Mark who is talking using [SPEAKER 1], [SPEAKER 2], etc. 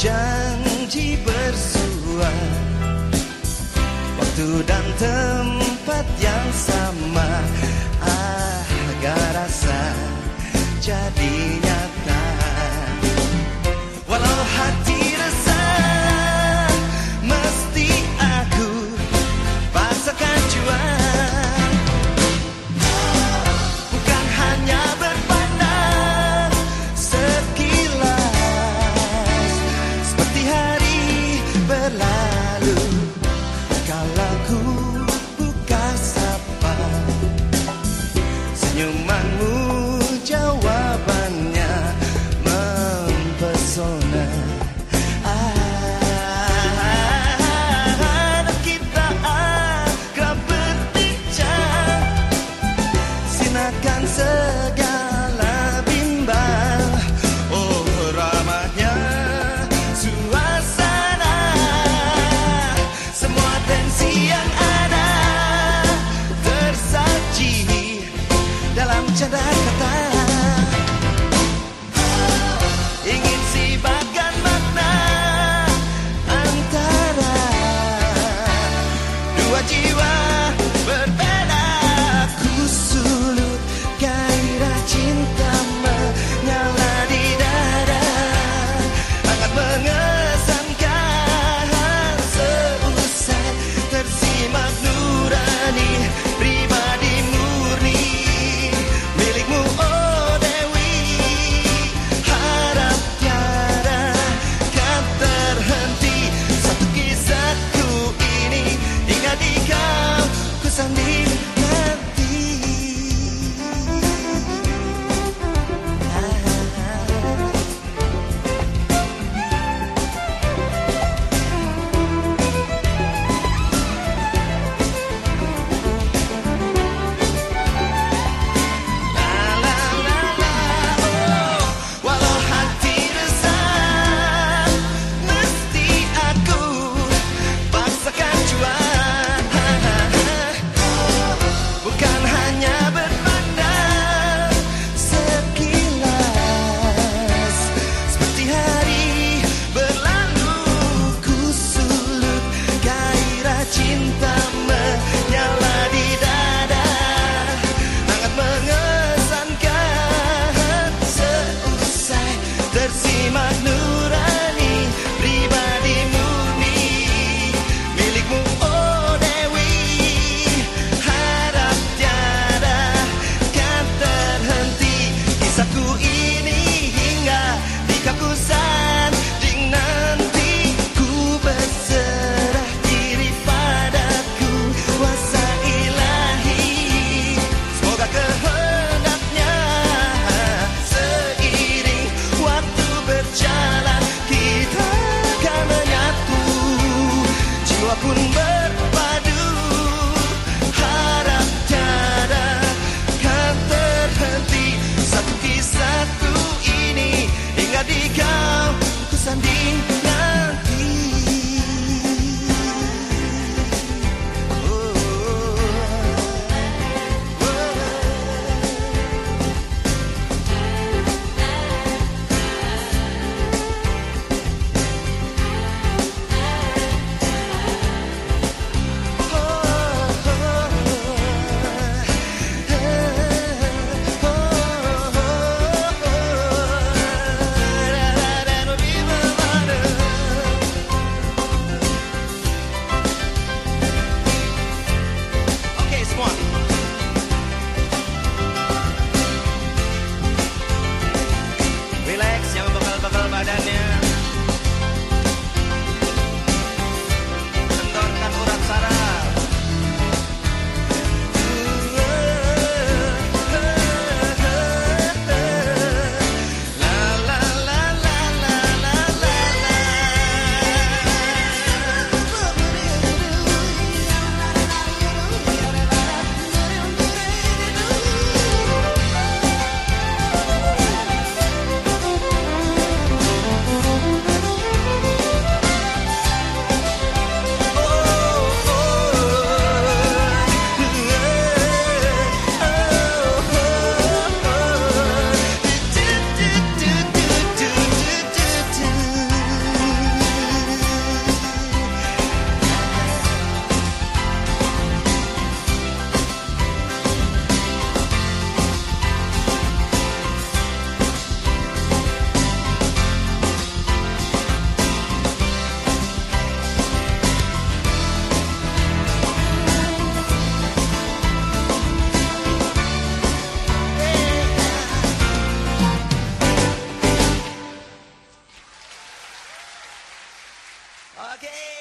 [SPEAKER 1] janji bersua Waktu dan tempat again